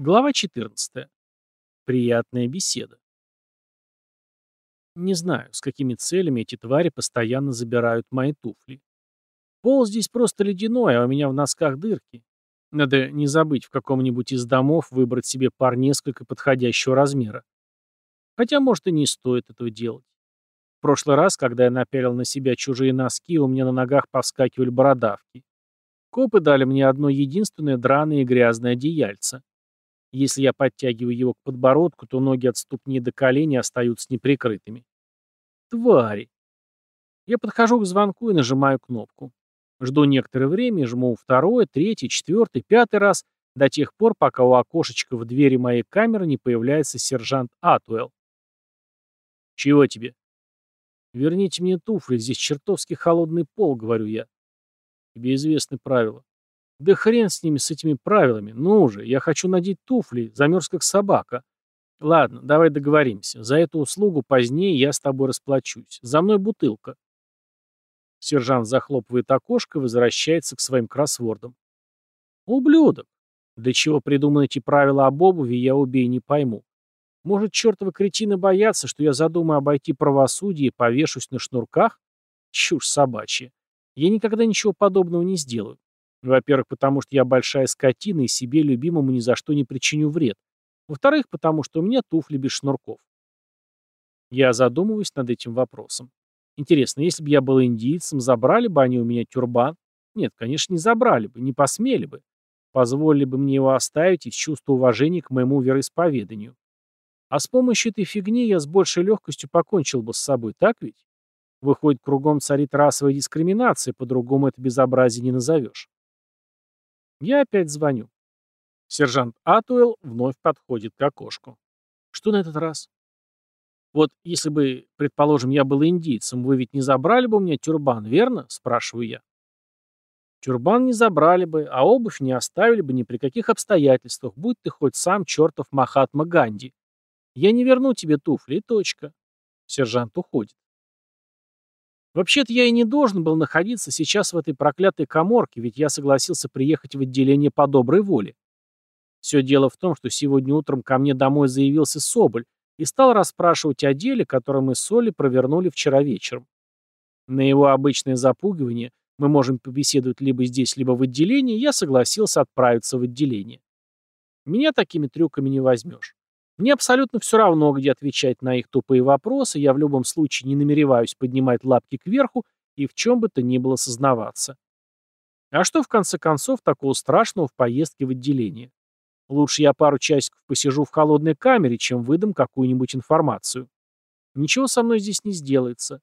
Глава 14. Приятная беседа. Не знаю, с какими целями эти твари постоянно забирают мои туфли. Пол здесь просто ледяной, а у меня в носках дырки. Надо не забыть в каком-нибудь из домов выбрать себе пар несколько подходящего размера. Хотя, может, и не стоит этого делать. В прошлый раз, когда я напялил на себя чужие носки, у меня на ногах повскакивали бородавки. Копы дали мне одно единственное драное и грязное одеяльце. Если я подтягиваю его к подбородку, то ноги от ступни до колени остаются неприкрытыми. Твари. Я подхожу к звонку и нажимаю кнопку. Жду некоторое время, жму второй, третий, четвертый, пятый раз, до тех пор, пока у окошечка в двери моей камеры не появляется сержант Атуэлл. «Чего тебе?» «Верните мне туфли, здесь чертовски холодный пол», — говорю я. «Тебе известны правила. Да хрен с ними, с этими правилами. Ну уже, я хочу надеть туфли, замерз как собака. Ладно, давай договоримся. За эту услугу позднее я с тобой расплачусь. За мной бутылка. Сержант захлопывает окошко и возвращается к своим кроссвордам. Ублюдок. Для чего придуманы эти правила об обуви, я убей не пойму. Может, чертовы кретины боятся, что я задумаю обойти правосудие и повешусь на шнурках? Чушь собачья. Я никогда ничего подобного не сделаю. Во-первых, потому что я большая скотина и себе любимому ни за что не причиню вред. Во-вторых, потому что у меня туфли без шнурков. Я задумываюсь над этим вопросом. Интересно, если бы я был индийцем, забрали бы они у меня тюрбан? Нет, конечно, не забрали бы, не посмели бы. Позволили бы мне его оставить из чувства уважения к моему вероисповеданию. А с помощью этой фигни я с большей легкостью покончил бы с собой, так ведь? Выходит, кругом царит расовая дискриминация, по-другому это безобразие не назовешь. Я опять звоню. Сержант Атуэлл вновь подходит к окошку. Что на этот раз? Вот если бы, предположим, я был индийцем, вы ведь не забрали бы у меня тюрбан, верно? Спрашиваю я. Тюрбан не забрали бы, а обувь не оставили бы ни при каких обстоятельствах, будь ты хоть сам чертов Махатма Ганди. Я не верну тебе туфли, точка. Сержант уходит. Вообще-то я и не должен был находиться сейчас в этой проклятой коморке, ведь я согласился приехать в отделение по доброй воле. Все дело в том, что сегодня утром ко мне домой заявился Соболь и стал расспрашивать о деле, которое мы с Солей провернули вчера вечером. На его обычное запугивание мы можем побеседовать либо здесь, либо в отделении, я согласился отправиться в отделение. Меня такими трюками не возьмешь. Мне абсолютно все равно, где отвечать на их тупые вопросы, я в любом случае не намереваюсь поднимать лапки кверху и в чем бы то ни было сознаваться. А что, в конце концов, такого страшного в поездке в отделение? Лучше я пару часиков посижу в холодной камере, чем выдам какую-нибудь информацию. Ничего со мной здесь не сделается.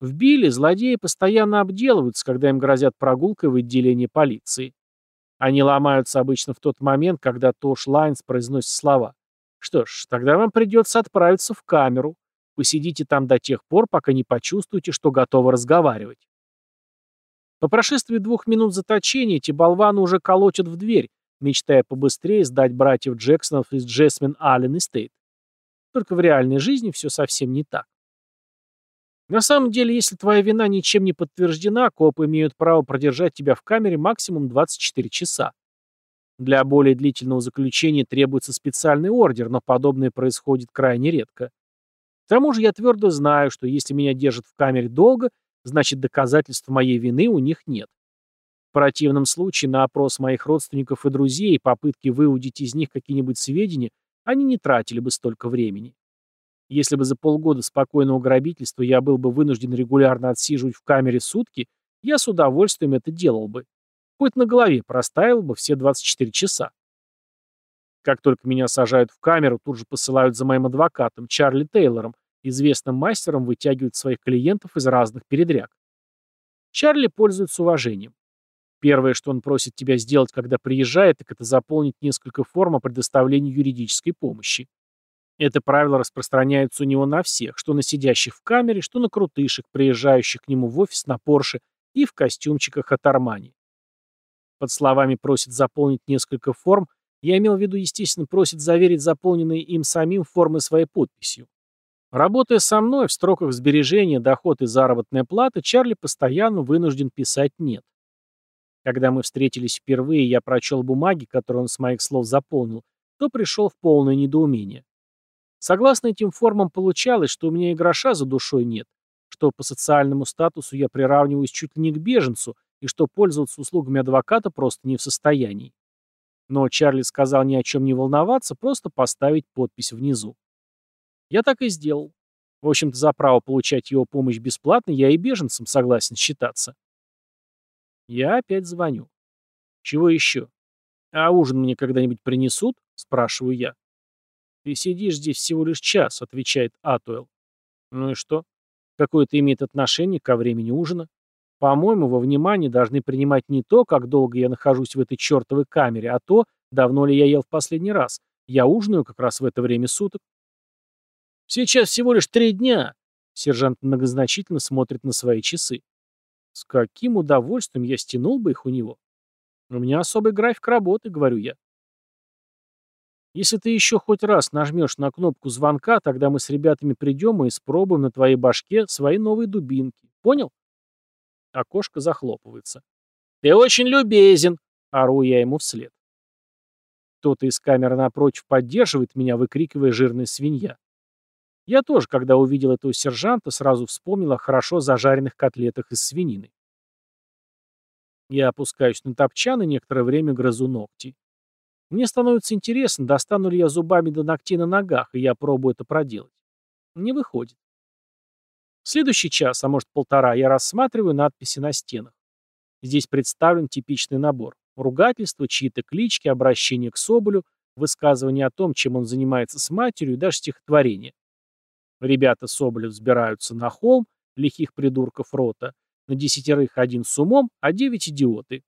В Билли злодеи постоянно обделываются, когда им грозят прогулкой в отделение полиции. Они ломаются обычно в тот момент, когда Тош Лайнс произносит слова что ж, тогда вам придется отправиться в камеру. Посидите там до тех пор, пока не почувствуете, что готовы разговаривать. По прошествии двух минут заточения эти болваны уже колотят в дверь, мечтая побыстрее сдать братьев Джексонов из Джесмин Аллен Эстейт. Только в реальной жизни все совсем не так. На самом деле, если твоя вина ничем не подтверждена, копы имеют право продержать тебя в камере максимум 24 часа. Для более длительного заключения требуется специальный ордер, но подобное происходит крайне редко. К тому же я твердо знаю, что если меня держат в камере долго, значит доказательств моей вины у них нет. В противном случае на опрос моих родственников и друзей и попытки выудить из них какие-нибудь сведения они не тратили бы столько времени. Если бы за полгода спокойного грабительства я был бы вынужден регулярно отсиживать в камере сутки, я с удовольствием это делал бы. Хоть на голове простаивал бы все 24 часа. Как только меня сажают в камеру, тут же посылают за моим адвокатом, Чарли Тейлором, известным мастером вытягивать своих клиентов из разных передряг. Чарли пользуется уважением. Первое, что он просит тебя сделать, когда приезжает, так это заполнить несколько форм о предоставлении юридической помощи. Это правило распространяется у него на всех, что на сидящих в камере, что на крутышек, приезжающих к нему в офис на Порше и в костюмчиках от Армани. Под словами «просит заполнить несколько форм» я имел в виду, естественно, просит заверить заполненные им самим формы своей подписью. Работая со мной в строках сбережения, доход и заработная плата, Чарли постоянно вынужден писать «нет». Когда мы встретились впервые, я прочел бумаги, которые он с моих слов заполнил, то пришел в полное недоумение. Согласно этим формам получалось, что у меня и гроша за душой нет, что по социальному статусу я приравниваюсь чуть ли не к беженцу и что пользоваться услугами адвоката просто не в состоянии. Но Чарли сказал ни о чем не волноваться, просто поставить подпись внизу. Я так и сделал. В общем-то, за право получать его помощь бесплатно я и беженцем согласен считаться. Я опять звоню. Чего еще? А ужин мне когда-нибудь принесут? Спрашиваю я. Ты сидишь здесь всего лишь час, отвечает Атуэл. Ну и что? Какое это имеет отношение ко времени ужина? По-моему, во внимание должны принимать не то, как долго я нахожусь в этой чертовой камере, а то, давно ли я ел в последний раз. Я ужинаю как раз в это время суток. Сейчас всего лишь три дня. Сержант многозначительно смотрит на свои часы. С каким удовольствием я стянул бы их у него? У меня особый график работы, говорю я. Если ты еще хоть раз нажмешь на кнопку звонка, тогда мы с ребятами придем и испробуем на твоей башке свои новые дубинки. Понял? Окошко захлопывается. «Ты очень любезен!» — ору я ему вслед. Кто-то из камеры напротив поддерживает меня, выкрикивая «жирная свинья». Я тоже, когда увидел этого сержанта, сразу вспомнил о хорошо зажаренных котлетах из свинины. Я опускаюсь на топчан и некоторое время грызу ногти. Мне становится интересно, достану ли я зубами до ногтей на ногах, и я пробую это проделать. Не выходит. Следующий час, а может полтора, я рассматриваю надписи на стенах. Здесь представлен типичный набор. Ругательства, чьи-то клички, обращение к Соболю, высказывание о том, чем он занимается с матерью, даже стихотворение. Ребята Соболев взбираются на холм, лихих придурков рота, на десятерых один с умом, а девять идиоты.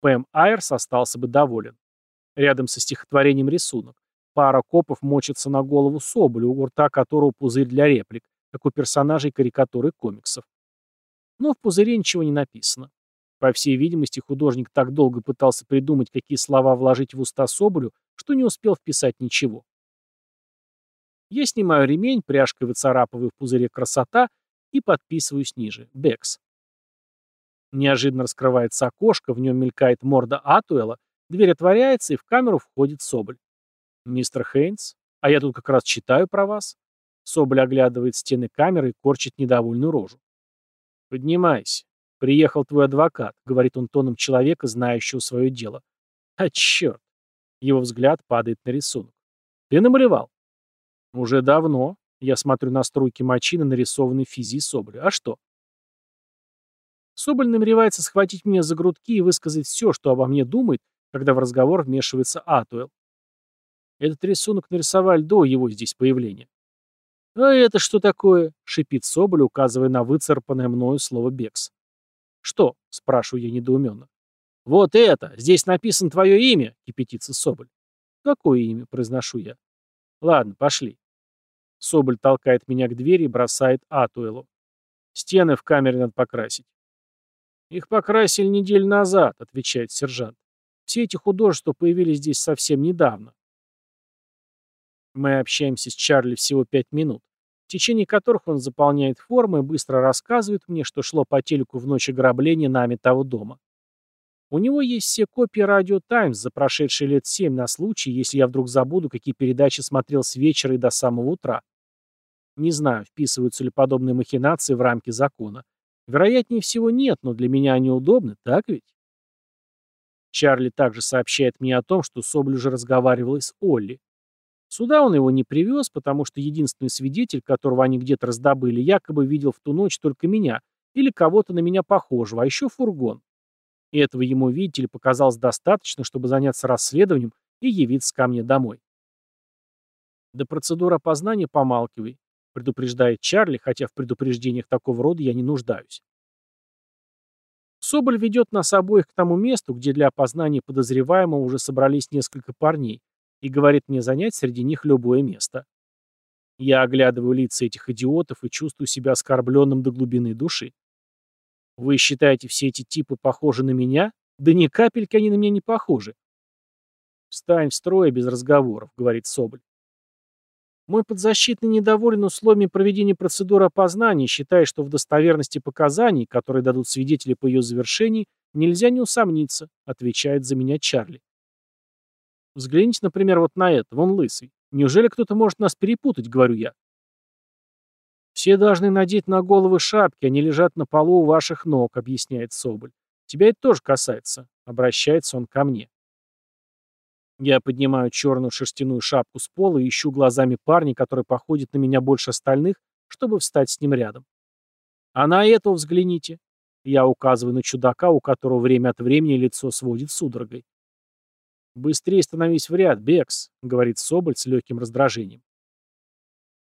Пэм Айрс остался бы доволен. Рядом со стихотворением рисунок. Пара копов мочится на голову Соболю, у рта которого пузырь для реплик, как у персонажей карикатуры комиксов. Но в пузыре ничего не написано. По всей видимости, художник так долго пытался придумать, какие слова вложить в уста Соболю, что не успел вписать ничего. Я снимаю ремень, пряжкой выцарапываю в пузыре красота и подписываюсь ниже. Бекс. Неожиданно раскрывается окошко, в нем мелькает морда Атуэла, дверь отворяется, и в камеру входит Соболь. «Мистер Хейнс, а я тут как раз читаю про вас». Соболь оглядывает стены камеры и корчит недовольную рожу. «Поднимайся. Приехал твой адвокат», — говорит он тоном человека, знающего свое дело. «А черт!» Его взгляд падает на рисунок. «Ты намалевал?» «Уже давно. Я смотрю на струйки мочи на нарисованной физии Соболя. А что?» Соболь намеревается схватить меня за грудки и высказать все, что обо мне думает, когда в разговор вмешивается Атуэл. Этот рисунок нарисовали до его здесь появления. «А это что такое?» — шипит Соболь, указывая на выцарпанное мною слово «бекс». «Что?» — спрашиваю я недоуменно. «Вот это! Здесь написано твое имя!» — кипятится Соболь. «Какое имя?» — произношу я. «Ладно, пошли». Соболь толкает меня к двери и бросает Атуэлу. «Стены в камере надо покрасить». «Их покрасили неделю назад», — отвечает сержант. «Все эти художества появились здесь совсем недавно». Мы общаемся с Чарли всего пять минут, течение которых он заполняет формы и быстро рассказывает мне, что шло по телеку в ночь ограбления нами того дома. У него есть все копии «Радио Таймс» за прошедшие лет семь на случай, если я вдруг забуду, какие передачи смотрел с вечера и до самого утра. Не знаю, вписываются ли подобные махинации в рамки закона. Вероятнее всего нет, но для меня они удобны, так ведь? Чарли также сообщает мне о том, что Собль уже разговаривал с Олли. Сюда он его не привез, потому что единственный свидетель, которого они где-то раздобыли, якобы видел в ту ночь только меня или кого-то на меня похожего, а еще фургон. И этого ему, видите ли, показалось достаточно, чтобы заняться расследованием и явиться ко мне домой. До процедуры опознания помалкивай предупреждает Чарли, хотя в предупреждениях такого рода я не нуждаюсь. Соболь ведет нас обоих к тому месту, где для опознания подозреваемого уже собрались несколько парней, и говорит мне занять среди них любое место. Я оглядываю лица этих идиотов и чувствую себя оскорбленным до глубины души. Вы считаете все эти типы похожи на меня? Да ни капельки они на меня не похожи. «Встань в строй без разговоров», — говорит Соболь. Мой подзащитный недоволен условиями проведения процедуры опознания, считая, что в достоверности показаний, которые дадут свидетели по ее завершении, нельзя не усомниться, отвечает за меня Чарли. Взгляните, например, вот на это, вон лысый. Неужели кто-то может нас перепутать, говорю я. Все должны надеть на головы шапки, они лежат на полу у ваших ног, объясняет Соболь. Тебя это тоже касается. Обращается он ко мне. Я поднимаю черную шерстяную шапку с пола и ищу глазами парня, который походит на меня больше остальных, чтобы встать с ним рядом. А на этого взгляните. Я указываю на чудака, у которого время от времени лицо сводит судорогой. «Быстрее становись в ряд, Бекс», — говорит Соболь с легким раздражением.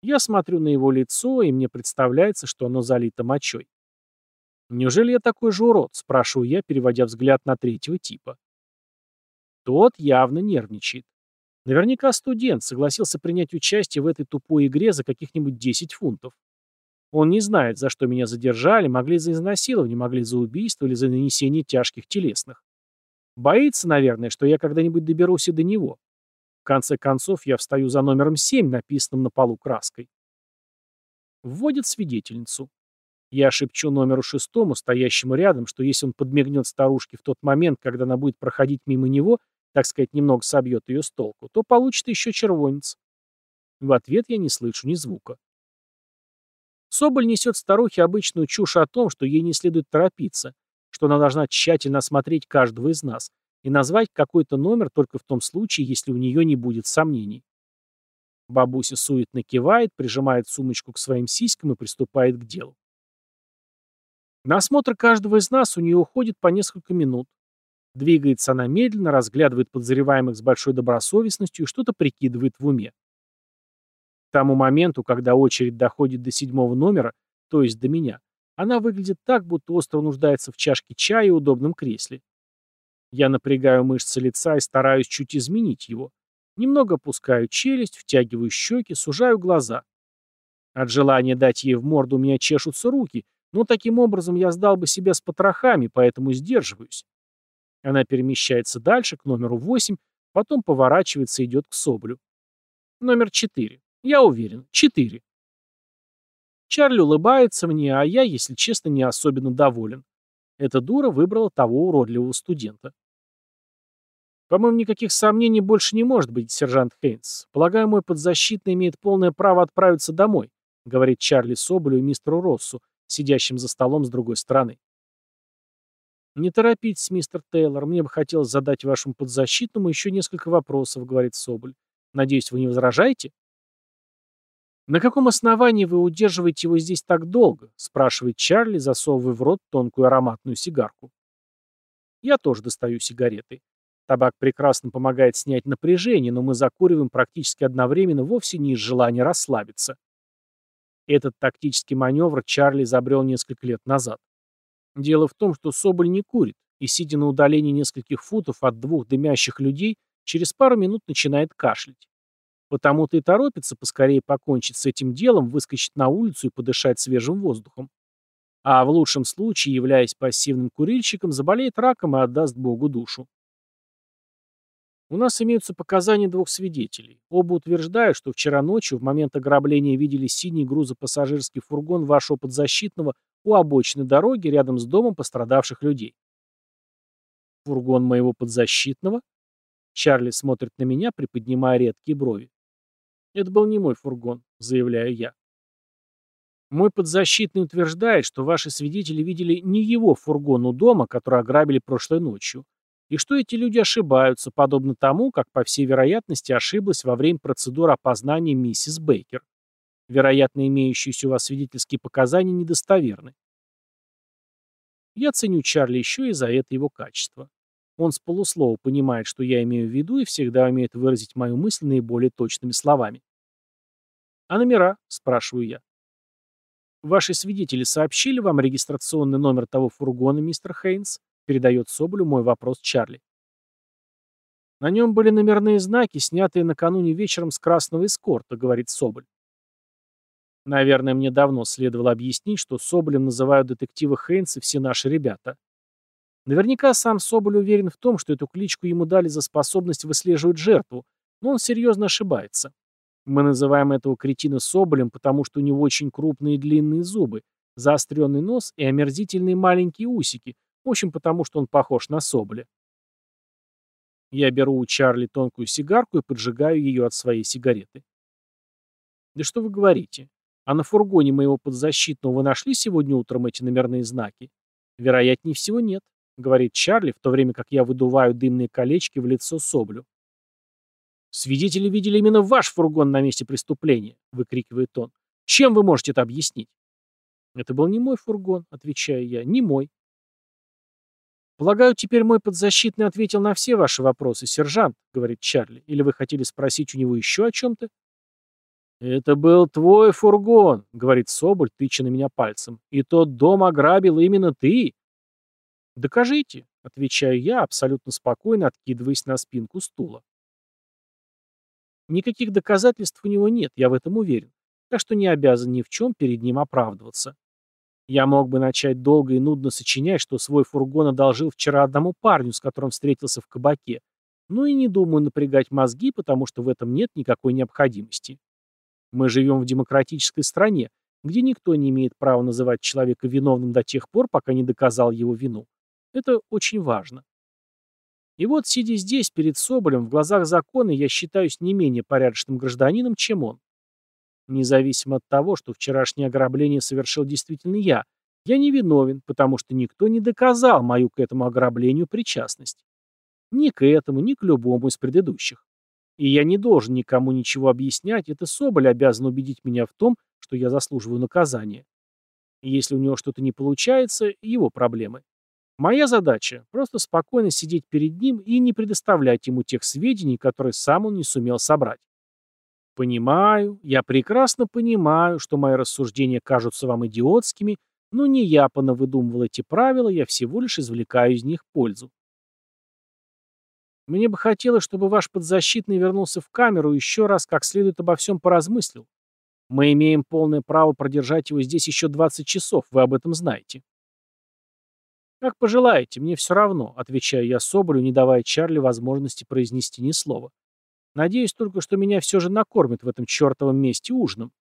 Я смотрю на его лицо, и мне представляется, что оно залито мочой. «Неужели я такой же урод?» — спрашиваю я, переводя взгляд на третьего типа. Тот явно нервничает. Наверняка студент согласился принять участие в этой тупой игре за каких-нибудь 10 фунтов. Он не знает, за что меня задержали, могли за изнасилование, могли за убийство или за нанесение тяжких телесных. Боится, наверное, что я когда-нибудь доберусь и до него. В конце концов, я встаю за номером 7, написанным на полу краской. Вводит свидетельницу. Я шепчу номеру шестому, стоящему рядом, что если он подмигнет старушке в тот момент, когда она будет проходить мимо него, так сказать, немного собьет ее с толку, то получит еще червонец. В ответ я не слышу ни звука. Соболь несет старухе обычную чушь о том, что ей не следует торопиться, что она должна тщательно осмотреть каждого из нас и назвать какой-то номер только в том случае, если у нее не будет сомнений. Бабуся суетно кивает, прижимает сумочку к своим сиськам и приступает к делу. На осмотр каждого из нас у нее уходит по несколько минут. Двигается она медленно, разглядывает подозреваемых с большой добросовестностью и что-то прикидывает в уме. К тому моменту, когда очередь доходит до седьмого номера, то есть до меня, она выглядит так, будто остро нуждается в чашке чая и удобном кресле. Я напрягаю мышцы лица и стараюсь чуть изменить его. Немного опускаю челюсть, втягиваю щеки, сужаю глаза. От желания дать ей в морду у меня чешутся руки, но таким образом я сдал бы себя с потрохами, поэтому сдерживаюсь. Она перемещается дальше, к номеру 8, потом поворачивается и идет к Соболю. Номер 4. Я уверен, 4. Чарли улыбается мне, а я, если честно, не особенно доволен. Эта дура выбрала того уродливого студента. По-моему, никаких сомнений больше не может быть, сержант Хейнс. Полагаю, мой подзащитный имеет полное право отправиться домой, говорит Чарли Соболю и мистеру Россу, сидящим за столом с другой стороны. «Не торопитесь, мистер Тейлор, мне бы хотелось задать вашему подзащитному еще несколько вопросов», — говорит Соболь. «Надеюсь, вы не возражаете?» «На каком основании вы удерживаете его здесь так долго?» — спрашивает Чарли, засовывая в рот тонкую ароматную сигарку. Я тоже достаю сигареты. Табак прекрасно помогает снять напряжение, но мы закуриваем практически одновременно вовсе не из желания расслабиться. Этот тактический маневр Чарли изобрел несколько лет назад. Дело в том, что Соболь не курит, и, сидя на удалении нескольких футов от двух дымящих людей, через пару минут начинает кашлять. Потому-то и торопится поскорее покончить с этим делом, выскочить на улицу и подышать свежим воздухом. А в лучшем случае, являясь пассивным курильщиком, заболеет раком и отдаст Богу душу. У нас имеются показания двух свидетелей. Оба утверждают, что вчера ночью в момент ограбления видели синий грузопассажирский фургон вашего подзащитного у обочины дороги рядом с домом пострадавших людей. Фургон моего подзащитного? Чарли смотрит на меня, приподнимая редкие брови. Это был не мой фургон, заявляю я. Мой подзащитный утверждает, что ваши свидетели видели не его фургон у дома, который ограбили прошлой ночью, и что эти люди ошибаются, подобно тому, как, по всей вероятности, ошиблась во время процедуры опознания миссис Бейкер. Вероятно, имеющиеся у вас свидетельские показания недостоверны. Я ценю Чарли еще и за это его качество. Он с полуслова понимает, что я имею в виду, и всегда умеет выразить мою мысль наиболее точными словами. «А номера?» – спрашиваю я. «Ваши свидетели сообщили вам регистрационный номер того фургона, мистер Хейнс?» – передает Соболю мой вопрос Чарли. «На нем были номерные знаки, снятые накануне вечером с красного эскорта», – говорит Соболь. Наверное, мне давно следовало объяснить, что Соболем называют детектива Хейнса все наши ребята. Наверняка сам Соболь уверен в том, что эту кличку ему дали за способность выслеживать жертву, но он серьезно ошибается. Мы называем этого кретина Соболем, потому что у него очень крупные длинные зубы, заостренный нос и омерзительные маленькие усики, в общем, потому что он похож на Соболя. Я беру у Чарли тонкую сигарку и поджигаю ее от своей сигареты. Да что вы говорите? А на фургоне моего подзащитного вы нашли сегодня утром эти номерные знаки? Вероятнее всего нет, говорит Чарли, в то время как я выдуваю дымные колечки в лицо Соблю. Свидетели видели именно ваш фургон на месте преступления, выкрикивает он. Чем вы можете это объяснить? Это был не мой фургон, отвечаю я, не мой. «Полагаю, теперь мой подзащитный ответил на все ваши вопросы, сержант», — говорит Чарли. «Или вы хотели спросить у него еще о чем-то?» «Это был твой фургон», — говорит Соболь, тыча на меня пальцем. «И тот дом ограбил именно ты». «Докажите», — отвечаю я, абсолютно спокойно откидываясь на спинку стула. Никаких доказательств у него нет, я в этом уверен, так что не обязан ни в чем перед ним оправдываться. Я мог бы начать долго и нудно сочинять, что свой фургон одолжил вчера одному парню, с которым встретился в кабаке, но и не думаю напрягать мозги, потому что в этом нет никакой необходимости. Мы живем в демократической стране, где никто не имеет права называть человека виновным до тех пор, пока не доказал его вину. Это очень важно. И вот, сидя здесь, перед Соболем, в глазах закона, я считаюсь не менее порядочным гражданином, чем он. Независимо от того, что вчерашнее ограбление совершил действительно я, я не виновен, потому что никто не доказал мою к этому ограблению причастность. Ни к этому, ни к любому из предыдущих. И я не должен никому ничего объяснять, это Соболь обязан убедить меня в том, что я заслуживаю наказания. Если у него что-то не получается, его проблемы. Моя задача – просто спокойно сидеть перед ним и не предоставлять ему тех сведений, которые сам он не сумел собрать. Понимаю, я прекрасно понимаю, что мои рассуждения кажутся вам идиотскими, но не я понавыдумывал эти правила, я всего лишь извлекаю из них пользу. Мне бы хотелось, чтобы ваш подзащитный вернулся в камеру и еще раз как следует обо всем поразмыслил. Мы имеем полное право продержать его здесь еще 20 часов, вы об этом знаете. Как пожелаете, мне все равно, отвечаю я Соболю, не давая Чарли возможности произнести ни слова. Надеюсь только, что меня все же накормят в этом чертовом месте ужином.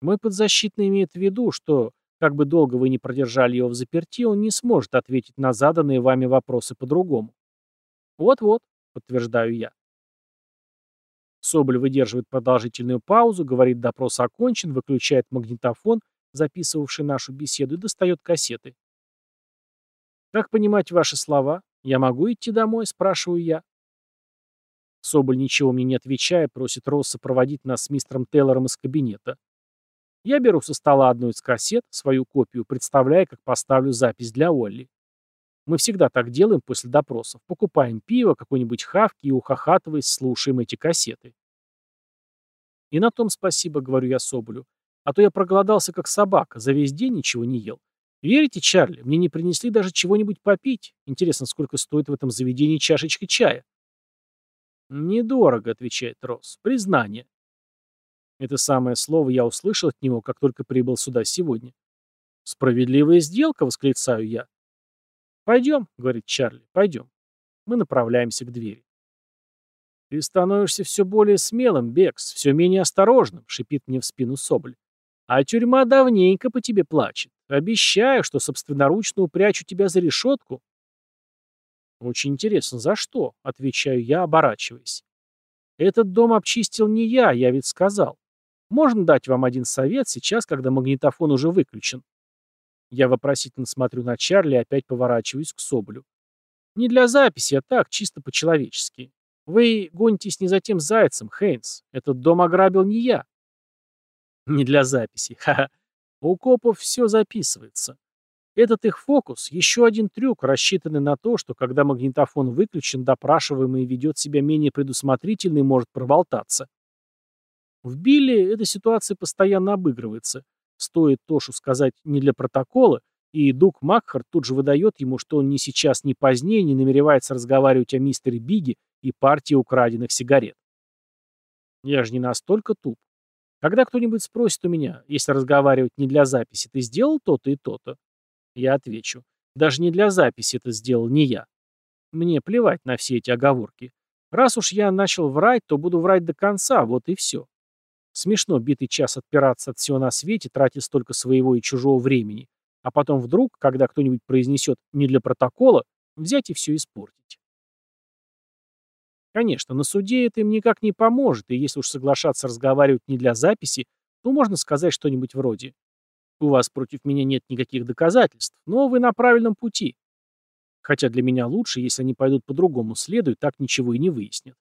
Мой подзащитный имеет в виду, что, как бы долго вы ни продержали его в заперти, он не сможет ответить на заданные вами вопросы по-другому. Вот-вот, подтверждаю я. Соболь выдерживает продолжительную паузу, говорит допрос окончен, выключает магнитофон, записывавший нашу беседу, и достает кассеты. «Как понимать ваши слова? Я могу идти домой?» – спрашиваю я. Соболь, ничего мне не отвечая, просит Росса проводить нас с мистером Тейлором из кабинета. Я беру со стола одну из кассет, свою копию, представляя, как поставлю запись для Олли. Мы всегда так делаем после допросов. Покупаем пиво, какой-нибудь хавки и, ухахатываясь, слушаем эти кассеты. И на том спасибо, говорю я Соболю. А то я проголодался, как собака, за весь день ничего не ел. Верите, Чарли, мне не принесли даже чего-нибудь попить. Интересно, сколько стоит в этом заведении чашечка чая? «Недорого», — отвечает Росс. «Признание». Это самое слово я услышал от него, как только прибыл сюда сегодня. «Справедливая сделка», — восклицаю я. «Пойдем», — говорит Чарли, — «пойдем». Мы направляемся к двери. «Ты становишься все более смелым, Бекс, все менее осторожным», — шипит мне в спину Соболь. «А тюрьма давненько по тебе плачет. Обещаю, что собственноручно упрячу тебя за решетку». «Очень интересно, за что?» — отвечаю я, оборачиваясь. «Этот дом обчистил не я, я ведь сказал. Можно дать вам один совет сейчас, когда магнитофон уже выключен?» Я вопросительно смотрю на Чарли и опять поворачиваюсь к Соболю. «Не для записи, а так, чисто по-человечески. Вы гонитесь не за тем зайцем, Хейнс. Этот дом ограбил не я». «Не для записи, ха-ха. У копов все записывается. Этот их фокус – еще один трюк, рассчитанный на то, что когда магнитофон выключен, допрашиваемый ведет себя менее предусмотрительно и может проболтаться. В Билли эта ситуация постоянно обыгрывается. Стоит Тошу сказать не для протокола, и Дук Макхарт тут же выдает ему, что он ни сейчас, ни позднее не намеревается разговаривать о мистере Биге и партии украденных сигарет. Я же не настолько туп. Когда кто-нибудь спросит у меня, если разговаривать не для записи, ты сделал то-то и то-то, я отвечу. Даже не для записи это сделал не я. Мне плевать на все эти оговорки. Раз уж я начал врать, то буду врать до конца, вот и все. Смешно битый час отпираться от всего на свете, тратя столько своего и чужого времени, а потом вдруг, когда кто-нибудь произнесет «не для протокола», взять и все испортить. Конечно, на суде это им никак не поможет, и если уж соглашаться разговаривать не для записи, то можно сказать что-нибудь вроде «У вас против меня нет никаких доказательств, но вы на правильном пути». Хотя для меня лучше, если они пойдут по другому следу и так ничего и не выяснят.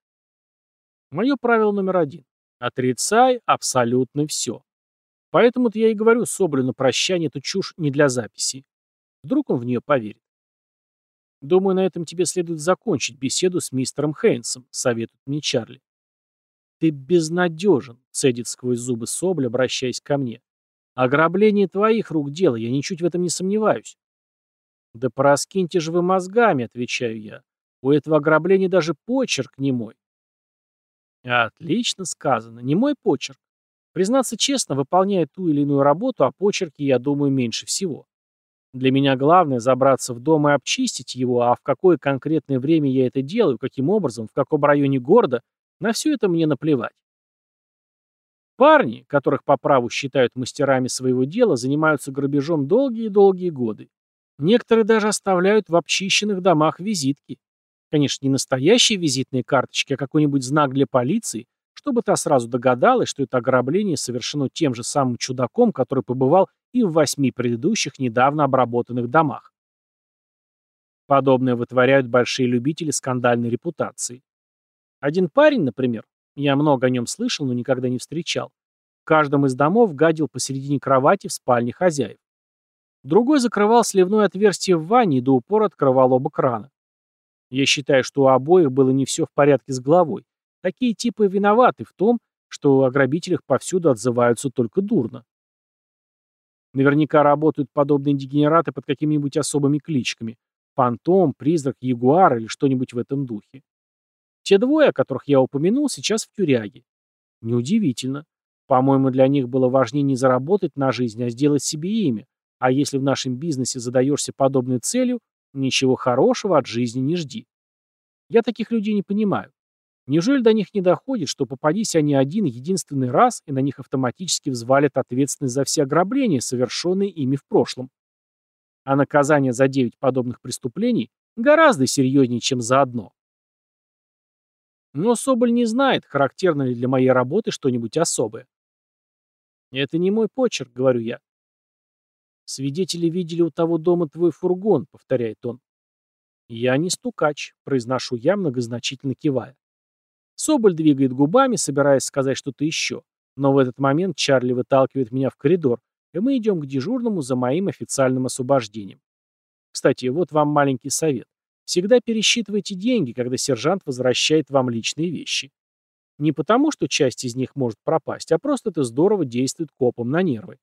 Мое правило номер один. Отрицай абсолютно все. Поэтому-то я и говорю Соболю на прощание эту чушь не для записи. Вдруг он в нее поверит. Думаю, на этом тебе следует закончить беседу с мистером Хейнсом, советует мне Чарли. Ты безнадежен, цедит сквозь зубы Соболь, обращаясь ко мне. Ограбление твоих рук дело, я ничуть в этом не сомневаюсь. Да пораскиньте же вы мозгами, отвечаю я. У этого ограбления даже почерк не мой. Отлично сказано, не мой почерк. Признаться честно, выполняя ту или иную работу, о почерке я думаю меньше всего. Для меня главное забраться в дом и обчистить его, а в какое конкретное время я это делаю, каким образом, в каком районе города, на все это мне наплевать. Парни, которых по праву считают мастерами своего дела, занимаются грабежом долгие-долгие годы. Некоторые даже оставляют в обчищенных домах визитки. Конечно, не настоящие визитные карточки, а какой-нибудь знак для полиции, чтобы та сразу догадалась, что это ограбление совершено тем же самым чудаком, который побывал и в восьми предыдущих недавно обработанных домах. Подобное вытворяют большие любители скандальной репутации. Один парень, например, я много о нем слышал, но никогда не встречал, в каждом из домов гадил посередине кровати в спальне хозяев. Другой закрывал сливное отверстие в ванне и до упора открывал оба крана. Я считаю, что у обоих было не все в порядке с головой. Такие типы виноваты в том, что о грабителях повсюду отзываются только дурно. Наверняка работают подобные дегенераты под какими-нибудь особыми кличками. Фантом, Призрак, Ягуар или что-нибудь в этом духе. Те двое, о которых я упомянул, сейчас в тюряге. Неудивительно. По-моему, для них было важнее не заработать на жизнь, а сделать себе имя. А если в нашем бизнесе задаешься подобной целью, ничего хорошего от жизни не жди. Я таких людей не понимаю. Неужели до них не доходит, что попадись они один единственный раз, и на них автоматически взвалят ответственность за все ограбления, совершенные ими в прошлом? А наказание за девять подобных преступлений гораздо серьезнее, чем за одно. Но Соболь не знает, характерно ли для моей работы что-нибудь особое. «Это не мой почерк», — говорю я. «Свидетели видели у того дома твой фургон», — повторяет он. «Я не стукач», — произношу я, многозначительно кивая. Соболь двигает губами, собираясь сказать что-то еще. Но в этот момент Чарли выталкивает меня в коридор, и мы идем к дежурному за моим официальным освобождением. Кстати, вот вам маленький совет. Всегда пересчитывайте деньги, когда сержант возвращает вам личные вещи. Не потому, что часть из них может пропасть, а просто это здорово действует копом на нервы.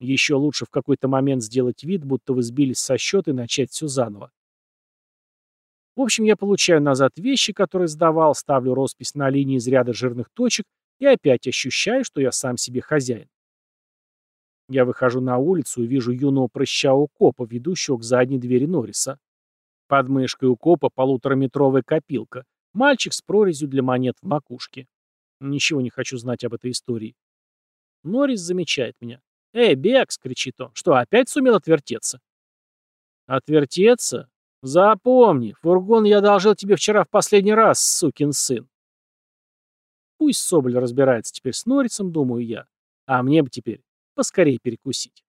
Еще лучше в какой-то момент сделать вид, будто вы сбились со счета и начать все заново. В общем, я получаю назад вещи, которые сдавал, ставлю роспись на линии из ряда жирных точек и опять ощущаю, что я сам себе хозяин. Я выхожу на улицу и вижу юного прыщавого копа, ведущего к задней двери Норриса. Под мышкой у копа полутораметровая копилка. Мальчик с прорезью для монет в макушке. Ничего не хочу знать об этой истории. Норрис замечает меня. «Эй, Бекс!» — кричит он. «Что, опять сумел отвертеться?» «Отвертеться? Запомни, фургон я одолжил тебе вчера в последний раз, сукин сын. Пусть Соболь разбирается теперь с Норрисом, думаю я. А мне бы теперь поскорее перекусить.